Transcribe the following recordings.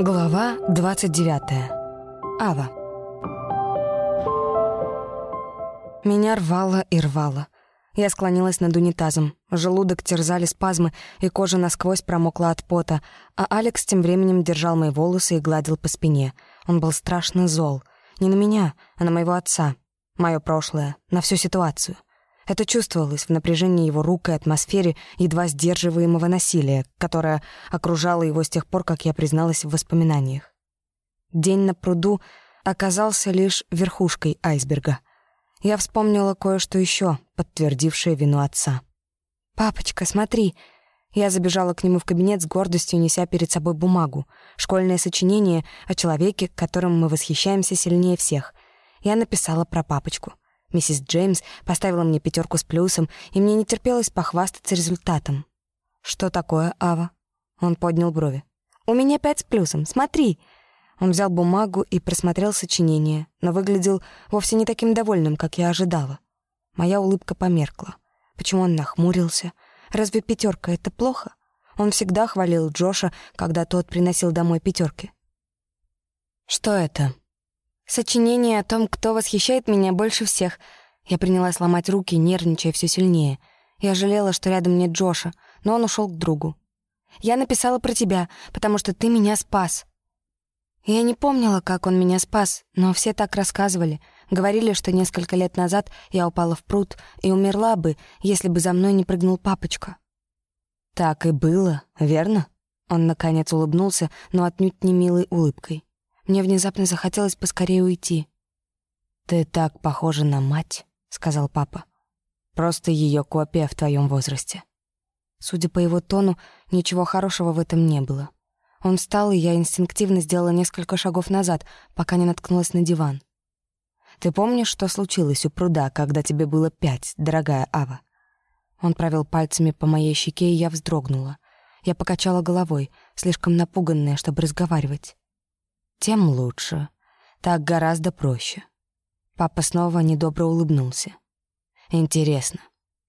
Глава 29. Ава. Меня рвало и рвало. Я склонилась над унитазом. Желудок терзали спазмы, и кожа насквозь промокла от пота, а Алекс тем временем держал мои волосы и гладил по спине. Он был страшно зол. Не на меня, а на моего отца. Мое прошлое, на всю ситуацию. Это чувствовалось в напряжении его рук и атмосфере едва сдерживаемого насилия, которое окружало его с тех пор, как я призналась в воспоминаниях. День на пруду оказался лишь верхушкой айсберга. Я вспомнила кое-что еще, подтвердившее вину отца. «Папочка, смотри!» Я забежала к нему в кабинет с гордостью, неся перед собой бумагу. Школьное сочинение о человеке, которым мы восхищаемся сильнее всех. Я написала про папочку — Миссис Джеймс поставила мне пятерку с плюсом, и мне не терпелось похвастаться результатом. «Что такое, Ава?» Он поднял брови. «У меня пять с плюсом, смотри!» Он взял бумагу и просмотрел сочинение, но выглядел вовсе не таким довольным, как я ожидала. Моя улыбка померкла. Почему он нахмурился? Разве пятерка это плохо? Он всегда хвалил Джоша, когда тот приносил домой пятерки. «Что это?» Сочинение о том, кто восхищает меня больше всех. Я принялась ломать руки, нервничая все сильнее. Я жалела, что рядом нет Джоша, но он ушел к другу. Я написала про тебя, потому что ты меня спас. Я не помнила, как он меня спас, но все так рассказывали. Говорили, что несколько лет назад я упала в пруд и умерла бы, если бы за мной не прыгнул папочка. Так и было, верно? Он наконец улыбнулся, но отнюдь не милой улыбкой. Мне внезапно захотелось поскорее уйти. «Ты так похожа на мать», — сказал папа. «Просто ее копия в твоем возрасте». Судя по его тону, ничего хорошего в этом не было. Он встал, и я инстинктивно сделала несколько шагов назад, пока не наткнулась на диван. «Ты помнишь, что случилось у пруда, когда тебе было пять, дорогая Ава?» Он провел пальцами по моей щеке, и я вздрогнула. Я покачала головой, слишком напуганная, чтобы разговаривать тем лучше. Так гораздо проще. Папа снова недобро улыбнулся. Интересно,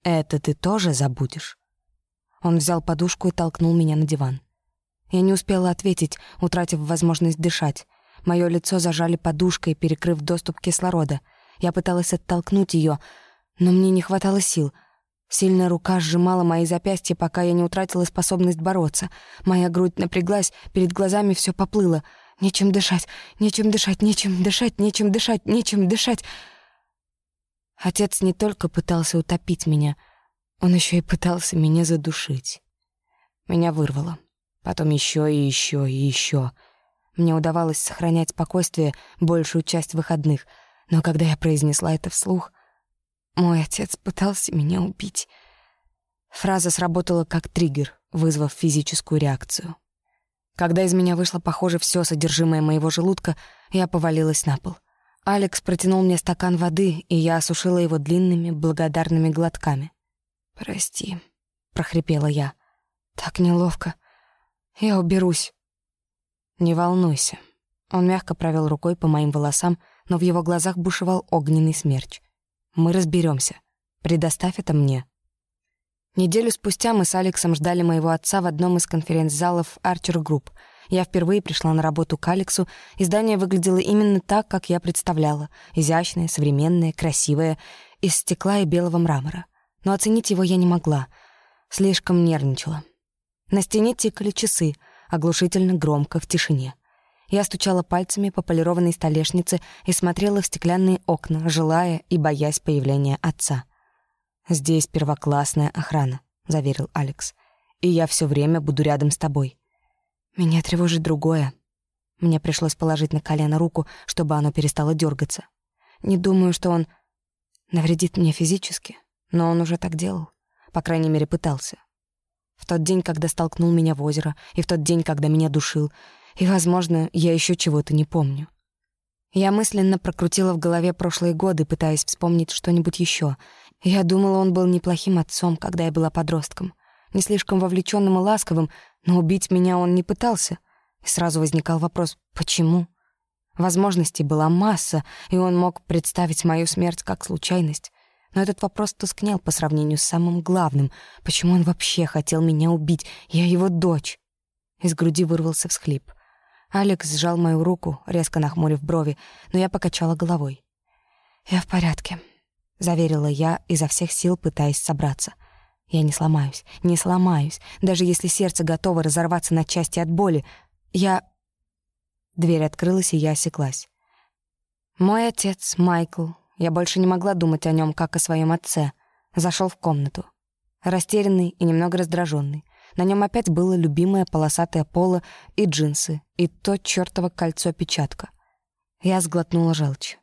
это ты тоже забудешь? Он взял подушку и толкнул меня на диван. Я не успела ответить, утратив возможность дышать. Мое лицо зажали подушкой, перекрыв доступ кислорода. Я пыталась оттолкнуть ее, но мне не хватало сил. Сильная рука сжимала мои запястья, пока я не утратила способность бороться. Моя грудь напряглась, перед глазами все поплыло — Нечем дышать, нечем дышать, нечем дышать, нечем дышать, нечем дышать. Отец не только пытался утопить меня, он еще и пытался меня задушить. Меня вырвало. Потом еще и еще и еще. Мне удавалось сохранять спокойствие большую часть выходных, но когда я произнесла это вслух, мой отец пытался меня убить. Фраза сработала как триггер, вызвав физическую реакцию. Когда из меня вышло, похоже, все содержимое моего желудка, я повалилась на пол. Алекс протянул мне стакан воды, и я осушила его длинными, благодарными глотками. «Прости», — прохрипела я. «Так неловко. Я уберусь». «Не волнуйся». Он мягко провел рукой по моим волосам, но в его глазах бушевал огненный смерч. «Мы разберемся. Предоставь это мне». Неделю спустя мы с Алексом ждали моего отца в одном из конференц-залов Archer Group. Я впервые пришла на работу к Алексу, и здание выглядело именно так, как я представляла. Изящное, современное, красивое, из стекла и белого мрамора. Но оценить его я не могла. Слишком нервничала. На стене тикали часы, оглушительно громко, в тишине. Я стучала пальцами по полированной столешнице и смотрела в стеклянные окна, желая и боясь появления отца. «Здесь первоклассная охрана», — заверил Алекс. «И я все время буду рядом с тобой». «Меня тревожит другое». Мне пришлось положить на колено руку, чтобы оно перестало дергаться. Не думаю, что он навредит мне физически, но он уже так делал. По крайней мере, пытался. В тот день, когда столкнул меня в озеро, и в тот день, когда меня душил, и, возможно, я еще чего-то не помню. Я мысленно прокрутила в голове прошлые годы, пытаясь вспомнить что-нибудь еще, я думала, он был неплохим отцом, когда я была подростком. Не слишком вовлеченным и ласковым, но убить меня он не пытался. И сразу возникал вопрос «почему?». Возможностей была масса, и он мог представить мою смерть как случайность. Но этот вопрос тускнел по сравнению с самым главным. Почему он вообще хотел меня убить? Я его дочь. Из груди вырвался всхлип. Алекс сжал мою руку, резко нахмурив брови, но я покачала головой. «Я в порядке», — заверила я, изо всех сил пытаясь собраться. «Я не сломаюсь, не сломаюсь, даже если сердце готово разорваться на части от боли. Я...» Дверь открылась, и я осеклась. Мой отец, Майкл, я больше не могла думать о нем как о своем отце, зашел в комнату. Растерянный и немного раздраженный. На нем опять было любимое полосатое поло и джинсы, и то чёртово кольцо-печатка. Я сглотнула желчь.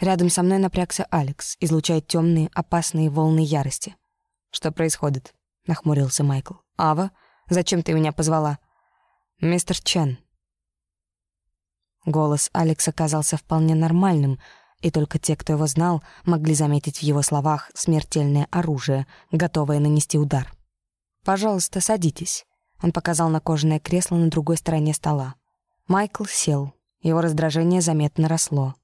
Рядом со мной напрягся Алекс, излучая темные, опасные волны ярости. «Что происходит?» — нахмурился Майкл. «Ава, зачем ты меня позвала?» «Мистер Чен». Голос Алекса казался вполне нормальным, и только те, кто его знал, могли заметить в его словах смертельное оружие, готовое нанести удар. «Пожалуйста, садитесь». Он показал на кожаное кресло на другой стороне стола. Майкл сел. Его раздражение заметно росло.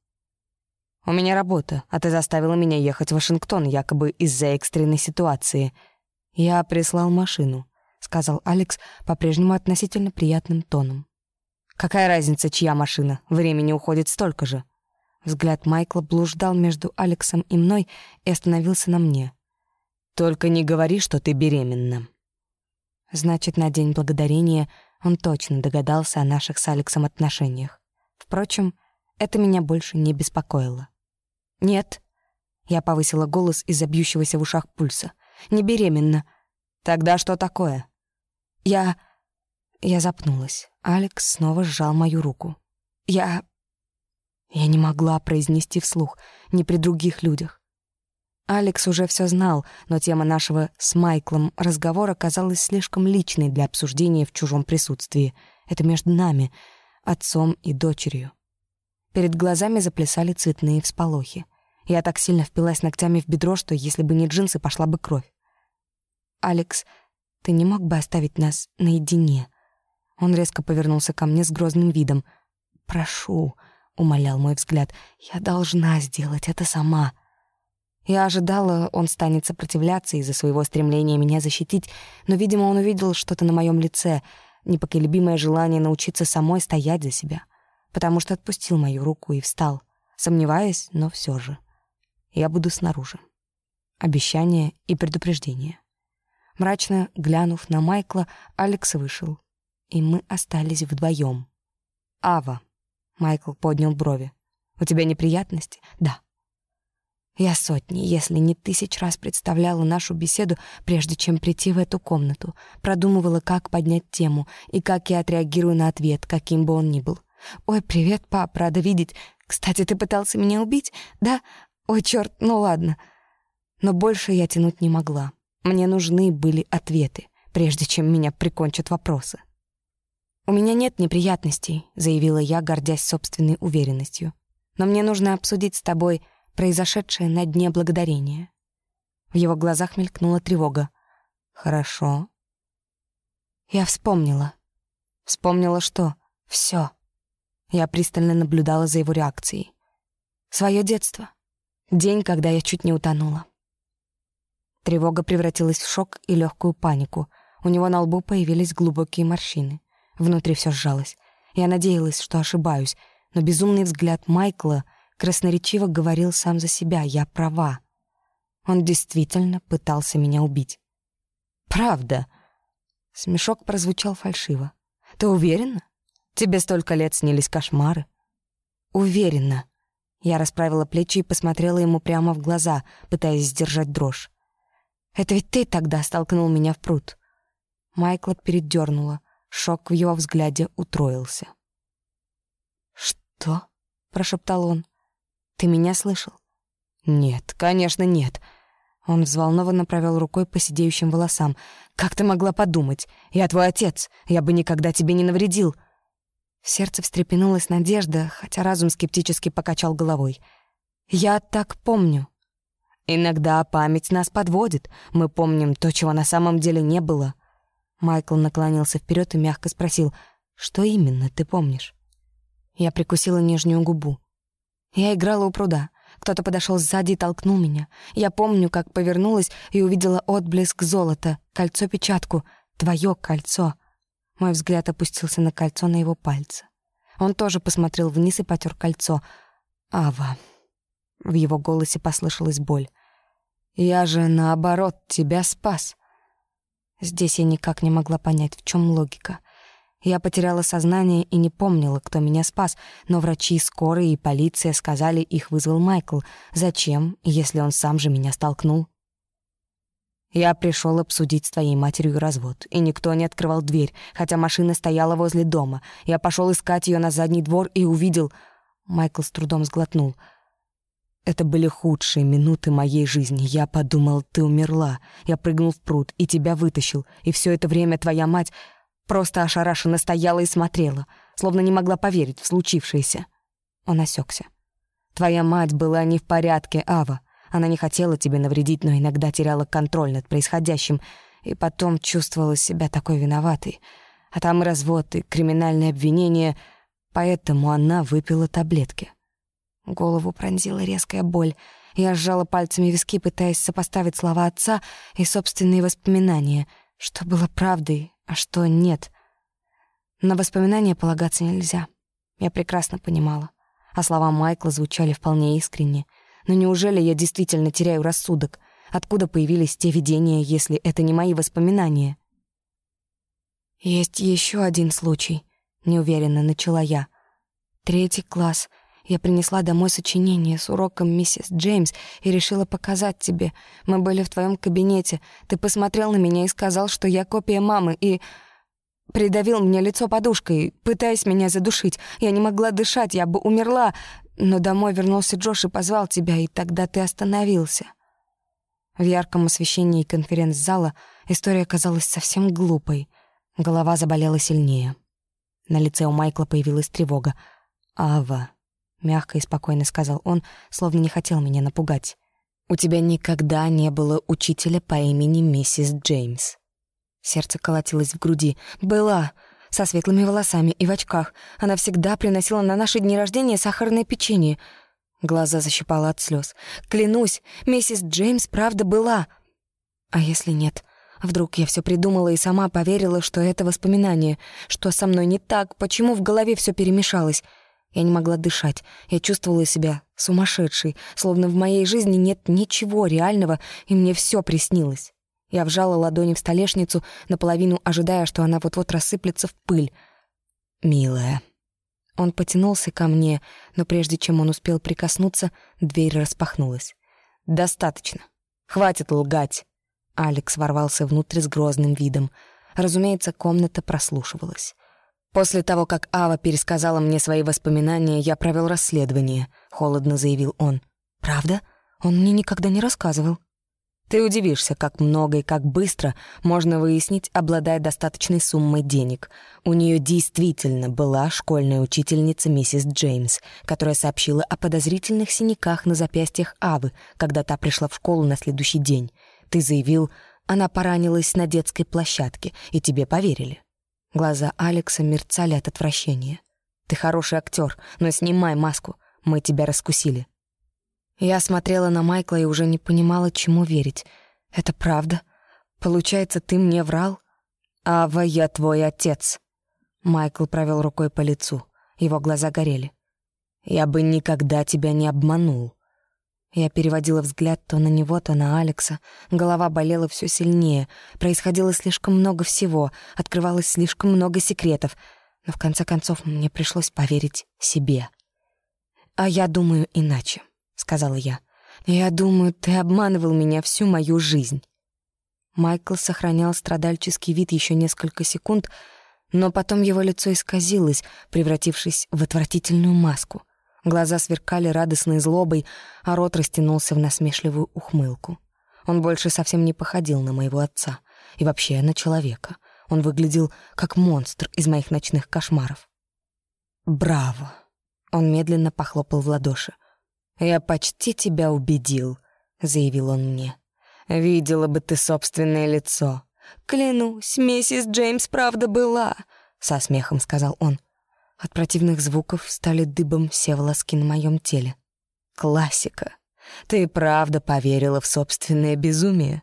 «У меня работа, а ты заставила меня ехать в Вашингтон якобы из-за экстренной ситуации. Я прислал машину», — сказал Алекс по-прежнему относительно приятным тоном. «Какая разница, чья машина? Времени уходит столько же». Взгляд Майкла блуждал между Алексом и мной и остановился на мне. «Только не говори, что ты беременна». Значит, на День Благодарения он точно догадался о наших с Алексом отношениях. Впрочем, это меня больше не беспокоило. «Нет», — я повысила голос из-за бьющегося в ушах пульса, — «не беременна». «Тогда что такое?» «Я...» Я запнулась. Алекс снова сжал мою руку. «Я...» Я не могла произнести вслух, ни при других людях. Алекс уже все знал, но тема нашего с Майклом разговора казалась слишком личной для обсуждения в чужом присутствии. Это между нами, отцом и дочерью. Перед глазами заплясали цветные всполохи. Я так сильно впилась ногтями в бедро, что если бы не джинсы, пошла бы кровь. «Алекс, ты не мог бы оставить нас наедине?» Он резко повернулся ко мне с грозным видом. «Прошу», — умолял мой взгляд, — «я должна сделать это сама». Я ожидала, он станет сопротивляться из-за своего стремления меня защитить, но, видимо, он увидел что-то на моем лице, непоколебимое желание научиться самой стоять за себя, потому что отпустил мою руку и встал, сомневаясь, но все же. Я буду снаружи. Обещание и предупреждение. Мрачно глянув на Майкла, Алекс вышел, и мы остались вдвоем. «Ава», — Майкл поднял брови, — «у тебя неприятности?» «Да». Я сотни, если не тысяч раз представляла нашу беседу, прежде чем прийти в эту комнату, продумывала, как поднять тему и как я отреагирую на ответ, каким бы он ни был. «Ой, привет, пап, рада видеть. Кстати, ты пытался меня убить? Да? Ой, черт, ну ладно». Но больше я тянуть не могла. Мне нужны были ответы, прежде чем меня прикончат вопросы. «У меня нет неприятностей», — заявила я, гордясь собственной уверенностью. «Но мне нужно обсудить с тобой произошедшее на дне благодарения. В его глазах мелькнула тревога. «Хорошо». Я вспомнила. Вспомнила что? Все. Я пристально наблюдала за его реакцией. Свое детство. День, когда я чуть не утонула. Тревога превратилась в шок и легкую панику. У него на лбу появились глубокие морщины. Внутри все сжалось. Я надеялась, что ошибаюсь, но безумный взгляд Майкла — красноречиво говорил сам за себя, я права. Он действительно пытался меня убить. «Правда?» Смешок прозвучал фальшиво. «Ты уверена? Тебе столько лет снились кошмары?» «Уверена». Я расправила плечи и посмотрела ему прямо в глаза, пытаясь сдержать дрожь. «Это ведь ты тогда столкнул меня в пруд». Майкла передернула. Шок в его взгляде утроился. «Что?» — прошептал он. Ты меня слышал?» «Нет, конечно, нет». Он взволнованно провел рукой по сидеющим волосам. «Как ты могла подумать? Я твой отец. Я бы никогда тебе не навредил». В сердце встрепенулась надежда, хотя разум скептически покачал головой. «Я так помню». «Иногда память нас подводит. Мы помним то, чего на самом деле не было». Майкл наклонился вперед и мягко спросил, «Что именно ты помнишь?» Я прикусила нижнюю губу. Я играла у пруда. Кто-то подошел сзади и толкнул меня. Я помню, как повернулась и увидела отблеск золота, кольцо-печатку, твое кольцо. Мой взгляд опустился на кольцо на его пальце. Он тоже посмотрел вниз и потер кольцо. «Ава». В его голосе послышалась боль. «Я же, наоборот, тебя спас». Здесь я никак не могла понять, в чем логика. Я потеряла сознание и не помнила, кто меня спас, но врачи, скорые и полиция сказали, их вызвал Майкл. Зачем, если он сам же меня столкнул? Я пришел обсудить с твоей матерью развод, и никто не открывал дверь, хотя машина стояла возле дома. Я пошел искать ее на задний двор и увидел... Майкл с трудом сглотнул. Это были худшие минуты моей жизни. Я подумал, ты умерла. Я прыгнул в пруд и тебя вытащил. И все это время твоя мать просто ошарашенно стояла и смотрела, словно не могла поверить в случившееся. Он осекся. Твоя мать была не в порядке, Ава. Она не хотела тебе навредить, но иногда теряла контроль над происходящим и потом чувствовала себя такой виноватой. А там и развод, и криминальное обвинение, поэтому она выпила таблетки. Голову пронзила резкая боль. Я сжала пальцами виски, пытаясь сопоставить слова отца и собственные воспоминания, что было правдой, а что нет. На воспоминания полагаться нельзя. Я прекрасно понимала. А слова Майкла звучали вполне искренне — но неужели я действительно теряю рассудок? Откуда появились те видения, если это не мои воспоминания? Есть еще один случай, неуверенно начала я. Третий класс. Я принесла домой сочинение с уроком миссис Джеймс и решила показать тебе. Мы были в твоем кабинете. Ты посмотрел на меня и сказал, что я копия мамы, и придавил мне лицо подушкой, пытаясь меня задушить. Я не могла дышать, я бы умерла, но домой вернулся Джош и позвал тебя, и тогда ты остановился. В ярком освещении конференц-зала история казалась совсем глупой. Голова заболела сильнее. На лице у Майкла появилась тревога. «Ава», — мягко и спокойно сказал он, словно не хотел меня напугать. «У тебя никогда не было учителя по имени миссис Джеймс». Сердце колотилось в груди. «Была!» Со светлыми волосами и в очках. Она всегда приносила на наши дни рождения сахарное печенье. Глаза защипала от слез. Клянусь, миссис Джеймс правда была. А если нет? Вдруг я все придумала и сама поверила, что это воспоминание, что со мной не так, почему в голове все перемешалось. Я не могла дышать. Я чувствовала себя сумасшедшей, словно в моей жизни нет ничего реального, и мне все приснилось. Я вжала ладони в столешницу, наполовину ожидая, что она вот-вот рассыплется в пыль. «Милая». Он потянулся ко мне, но прежде чем он успел прикоснуться, дверь распахнулась. «Достаточно. Хватит лгать». Алекс ворвался внутрь с грозным видом. Разумеется, комната прослушивалась. «После того, как Ава пересказала мне свои воспоминания, я провел расследование», — холодно заявил он. «Правда? Он мне никогда не рассказывал». Ты удивишься, как много и как быстро можно выяснить, обладая достаточной суммой денег. У нее действительно была школьная учительница миссис Джеймс, которая сообщила о подозрительных синяках на запястьях Авы, когда та пришла в школу на следующий день. Ты заявил, она поранилась на детской площадке, и тебе поверили. Глаза Алекса мерцали от отвращения. Ты хороший актер, но снимай маску, мы тебя раскусили. Я смотрела на Майкла и уже не понимала, чему верить. Это правда? Получается, ты мне врал? Ава, я твой отец. Майкл провел рукой по лицу. Его глаза горели. Я бы никогда тебя не обманул. Я переводила взгляд то на него, то на Алекса. Голова болела все сильнее. Происходило слишком много всего, открывалось слишком много секретов. Но в конце концов мне пришлось поверить себе. А я думаю иначе. — сказала я. «Я думаю, ты обманывал меня всю мою жизнь». Майкл сохранял страдальческий вид еще несколько секунд, но потом его лицо исказилось, превратившись в отвратительную маску. Глаза сверкали радостной злобой, а рот растянулся в насмешливую ухмылку. Он больше совсем не походил на моего отца и вообще на человека. Он выглядел как монстр из моих ночных кошмаров. «Браво!» Он медленно похлопал в ладоши. «Я почти тебя убедил», — заявил он мне. «Видела бы ты собственное лицо». «Клянусь, миссис Джеймс правда была», — со смехом сказал он. От противных звуков стали дыбом все волоски на моем теле. «Классика. Ты правда поверила в собственное безумие?»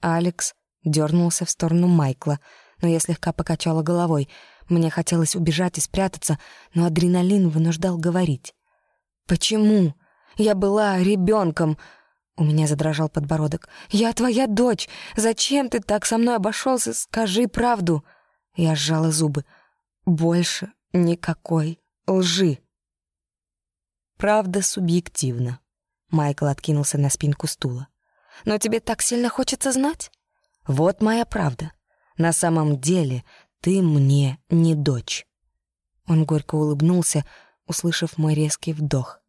Алекс дернулся в сторону Майкла, но я слегка покачала головой. Мне хотелось убежать и спрятаться, но адреналин вынуждал говорить. «Почему? Я была ребенком. У меня задрожал подбородок. «Я твоя дочь! Зачем ты так со мной обошелся? Скажи правду!» Я сжала зубы. «Больше никакой лжи!» «Правда субъективна», — Майкл откинулся на спинку стула. «Но тебе так сильно хочется знать?» «Вот моя правда. На самом деле ты мне не дочь». Он горько улыбнулся, услышав мой резкий вдох.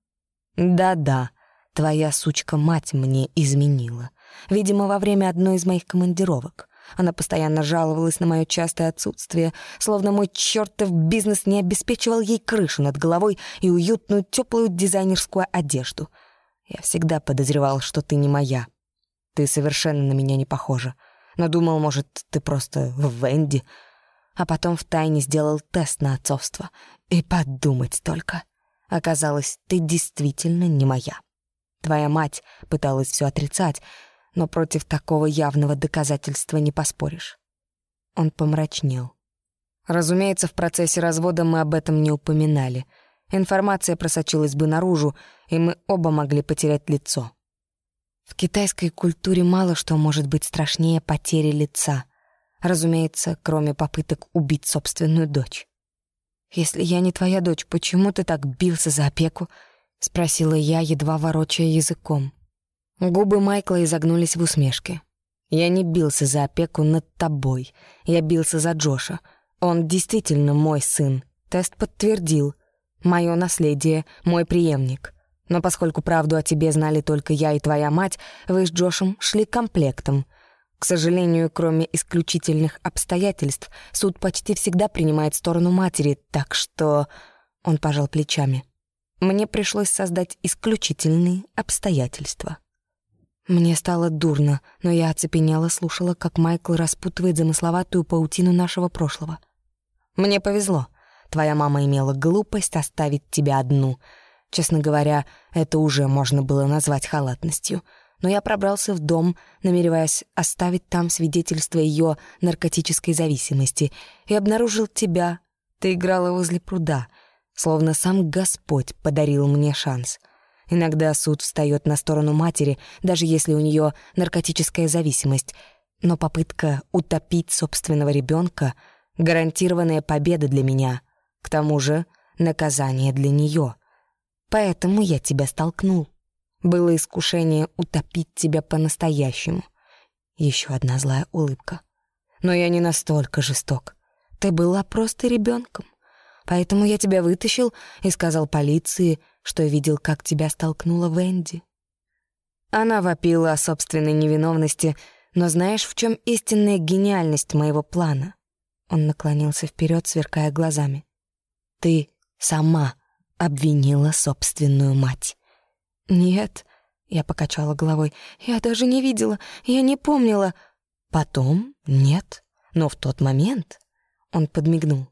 «Да-да, Твоя сучка-мать мне изменила. Видимо, во время одной из моих командировок. Она постоянно жаловалась на мое частое отсутствие, словно мой чертов бизнес не обеспечивал ей крышу над головой и уютную теплую дизайнерскую одежду. Я всегда подозревал, что ты не моя. Ты совершенно на меня не похожа. Но думал, может, ты просто в Венди. А потом втайне сделал тест на отцовство. И подумать только. Оказалось, ты действительно не моя. Твоя мать пыталась все отрицать, но против такого явного доказательства не поспоришь. Он помрачнел. Разумеется, в процессе развода мы об этом не упоминали. Информация просочилась бы наружу, и мы оба могли потерять лицо. В китайской культуре мало что может быть страшнее потери лица. Разумеется, кроме попыток убить собственную дочь. Если я не твоя дочь, почему ты так бился за опеку — спросила я, едва ворочая языком. Губы Майкла изогнулись в усмешке. «Я не бился за опеку над тобой. Я бился за Джоша. Он действительно мой сын. Тест подтвердил. Мое наследие, мой преемник. Но поскольку правду о тебе знали только я и твоя мать, вы с Джошем шли комплектом. К сожалению, кроме исключительных обстоятельств, суд почти всегда принимает сторону матери, так что...» Он пожал плечами мне пришлось создать исключительные обстоятельства. Мне стало дурно, но я оцепенела, слушала, как Майкл распутывает замысловатую паутину нашего прошлого. «Мне повезло. Твоя мама имела глупость оставить тебя одну. Честно говоря, это уже можно было назвать халатностью. Но я пробрался в дом, намереваясь оставить там свидетельство ее наркотической зависимости, и обнаружил тебя. Ты играла возле пруда — Словно сам Господь подарил мне шанс. Иногда суд встает на сторону матери, даже если у нее наркотическая зависимость, но попытка утопить собственного ребенка — гарантированная победа для меня. К тому же наказание для нее. Поэтому я тебя столкнул. Было искушение утопить тебя по-настоящему. Еще одна злая улыбка. Но я не настолько жесток. Ты была просто ребенком. Поэтому я тебя вытащил и сказал полиции, что видел, как тебя столкнула Венди. Она вопила о собственной невиновности, но знаешь, в чем истинная гениальность моего плана? Он наклонился вперед, сверкая глазами. Ты сама обвинила собственную мать. Нет, я покачала головой. Я даже не видела, я не помнила. Потом нет, но в тот момент он подмигнул.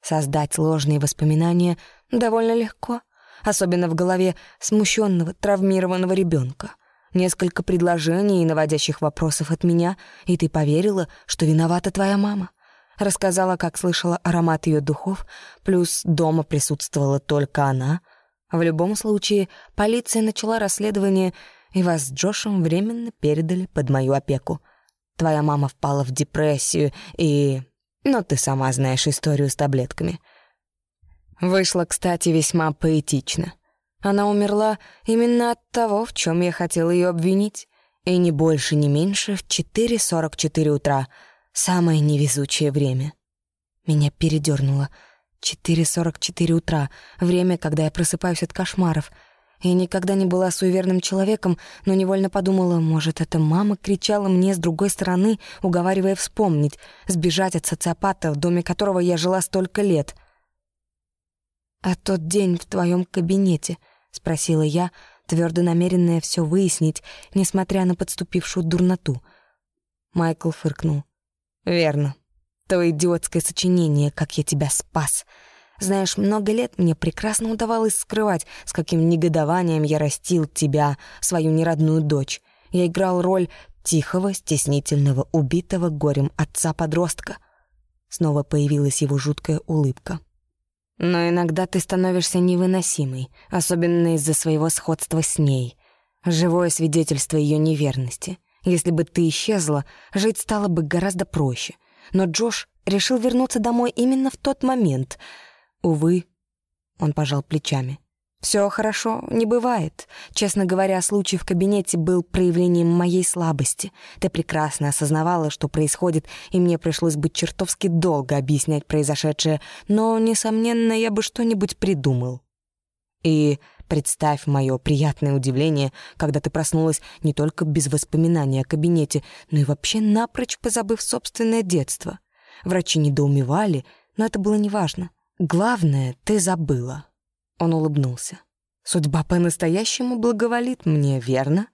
Создать ложные воспоминания довольно легко, особенно в голове смущенного, травмированного ребенка. Несколько предложений и наводящих вопросов от меня, и ты поверила, что виновата твоя мама. Рассказала, как слышала аромат ее духов, плюс дома присутствовала только она. В любом случае, полиция начала расследование, и вас с Джошем временно передали под мою опеку. Твоя мама впала в депрессию, и но ты сама знаешь историю с таблетками. Вышло, кстати, весьма поэтично. Она умерла именно от того, в чем я хотел ее обвинить. И не больше, не меньше в 4.44 утра. Самое невезучее время. Меня передернуло. 4.44 утра. Время, когда я просыпаюсь от кошмаров — я никогда не была суеверным человеком, но невольно подумала, может, это мама кричала мне с другой стороны, уговаривая вспомнить, сбежать от социопата, в доме которого я жила столько лет. «А тот день в твоем кабинете?» — спросила я, твердо намеренная все выяснить, несмотря на подступившую дурноту. Майкл фыркнул. «Верно. То идиотское сочинение, как я тебя спас. Знаешь, много лет мне прекрасно удавалось скрывать, с каким негодованием я растил тебя, свою неродную дочь. Я играл роль тихого, стеснительного, убитого горем отца-подростка. Снова появилась его жуткая улыбка. Но иногда ты становишься невыносимой, особенно из-за своего сходства с ней. Живое свидетельство ее неверности. Если бы ты исчезла, жить стало бы гораздо проще. Но Джош решил вернуться домой именно в тот момент. Увы, он пожал плечами. Все хорошо не бывает. Честно говоря, случай в кабинете был проявлением моей слабости. Ты прекрасно осознавала, что происходит, и мне пришлось бы чертовски долго объяснять произошедшее, но, несомненно, я бы что-нибудь придумал. И представь мое приятное удивление, когда ты проснулась не только без воспоминаний о кабинете, но и вообще напрочь позабыв собственное детство. Врачи недоумевали, но это было неважно. Главное, ты забыла. Он улыбнулся. «Судьба по-настоящему благоволит мне, верно?»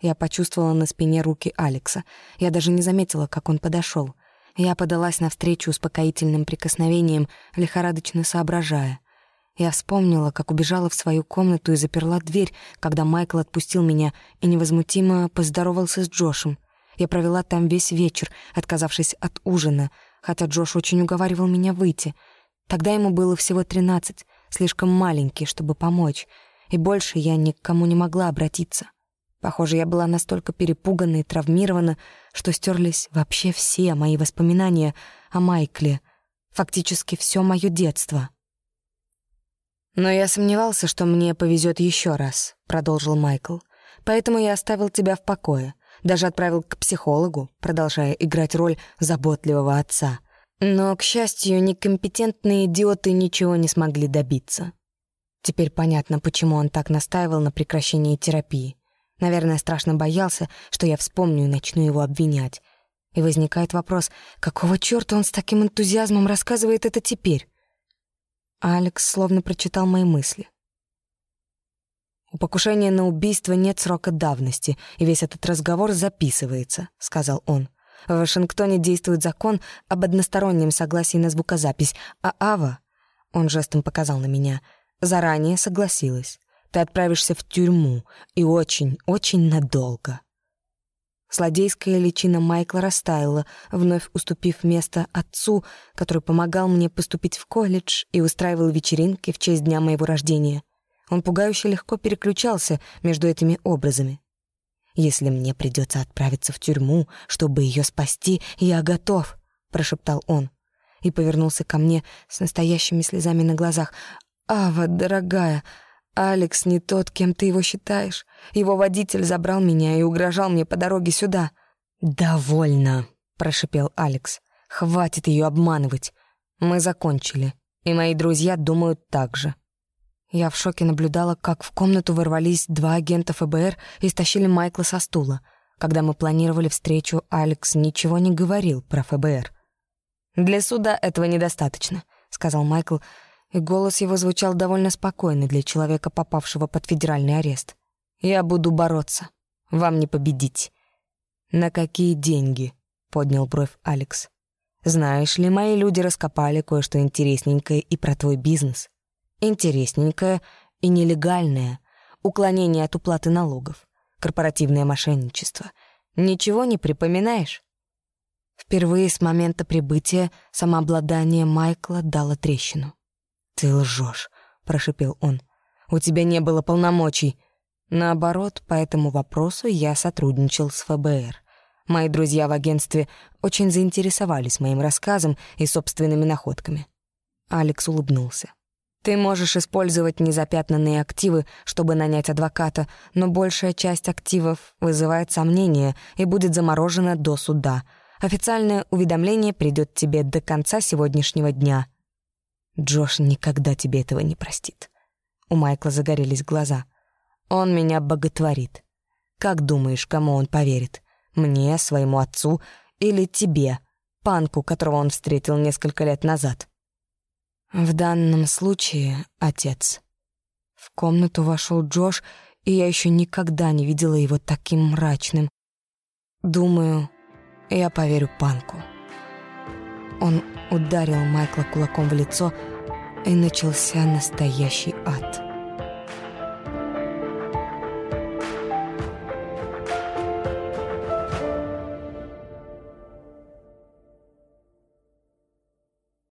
Я почувствовала на спине руки Алекса. Я даже не заметила, как он подошел. Я подалась навстречу успокоительным прикосновением, лихорадочно соображая. Я вспомнила, как убежала в свою комнату и заперла дверь, когда Майкл отпустил меня и невозмутимо поздоровался с Джошем. Я провела там весь вечер, отказавшись от ужина, хотя Джош очень уговаривал меня выйти. Тогда ему было всего тринадцать, слишком маленький, чтобы помочь, и больше я ни к кому не могла обратиться. Похоже, я была настолько перепугана и травмирована, что стерлись вообще все мои воспоминания о Майкле, фактически все мое детство. «Но я сомневался, что мне повезет еще раз», — продолжил Майкл. «Поэтому я оставил тебя в покое, даже отправил к психологу, продолжая играть роль заботливого отца — но, к счастью, некомпетентные идиоты ничего не смогли добиться. Теперь понятно, почему он так настаивал на прекращении терапии. Наверное, страшно боялся, что я вспомню и начну его обвинять. И возникает вопрос, какого чёрта он с таким энтузиазмом рассказывает это теперь? Алекс словно прочитал мои мысли. «У покушения на убийство нет срока давности, и весь этот разговор записывается», — сказал он. В Вашингтоне действует закон об одностороннем согласии на звукозапись, а Ава, он жестом показал на меня, заранее согласилась. Ты отправишься в тюрьму и очень, очень надолго. Злодейская личина Майкла растаяла, вновь уступив место отцу, который помогал мне поступить в колледж и устраивал вечеринки в честь дня моего рождения. Он пугающе легко переключался между этими образами. Если мне придется отправиться в тюрьму, чтобы ее спасти, я готов», — прошептал он. И повернулся ко мне с настоящими слезами на глазах. «Ава, дорогая, Алекс не тот, кем ты его считаешь. Его водитель забрал меня и угрожал мне по дороге сюда». «Довольно», — прошепел Алекс. «Хватит ее обманывать. Мы закончили, и мои друзья думают так же». Я в шоке наблюдала, как в комнату ворвались два агента ФБР и стащили Майкла со стула. Когда мы планировали встречу, Алекс ничего не говорил про ФБР. «Для суда этого недостаточно», — сказал Майкл, и голос его звучал довольно спокойно для человека, попавшего под федеральный арест. «Я буду бороться. Вам не победить». «На какие деньги?» — поднял бровь Алекс. «Знаешь ли, мои люди раскопали кое-что интересненькое и про твой бизнес интересненькое и нелегальное, уклонение от уплаты налогов, корпоративное мошенничество. Ничего не припоминаешь? Впервые с момента прибытия самообладание Майкла дало трещину. «Ты лжешь», — прошипел он. «У тебя не было полномочий». Наоборот, по этому вопросу я сотрудничал с ФБР. Мои друзья в агентстве очень заинтересовались моим рассказом и собственными находками. Алекс улыбнулся. Ты можешь использовать незапятнанные активы, чтобы нанять адвоката, но большая часть активов вызывает сомнения и будет заморожена до суда. Официальное уведомление придет тебе до конца сегодняшнего дня. Джош никогда тебе этого не простит. У Майкла загорелись глаза. Он меня боготворит. Как думаешь, кому он поверит? Мне, своему отцу или тебе, панку, которого он встретил несколько лет назад?» В данном случае отец. В комнату вошел Джош, и я еще никогда не видела его таким мрачным. Думаю, я поверю Панку. Он ударил Майкла кулаком в лицо, и начался настоящий ад.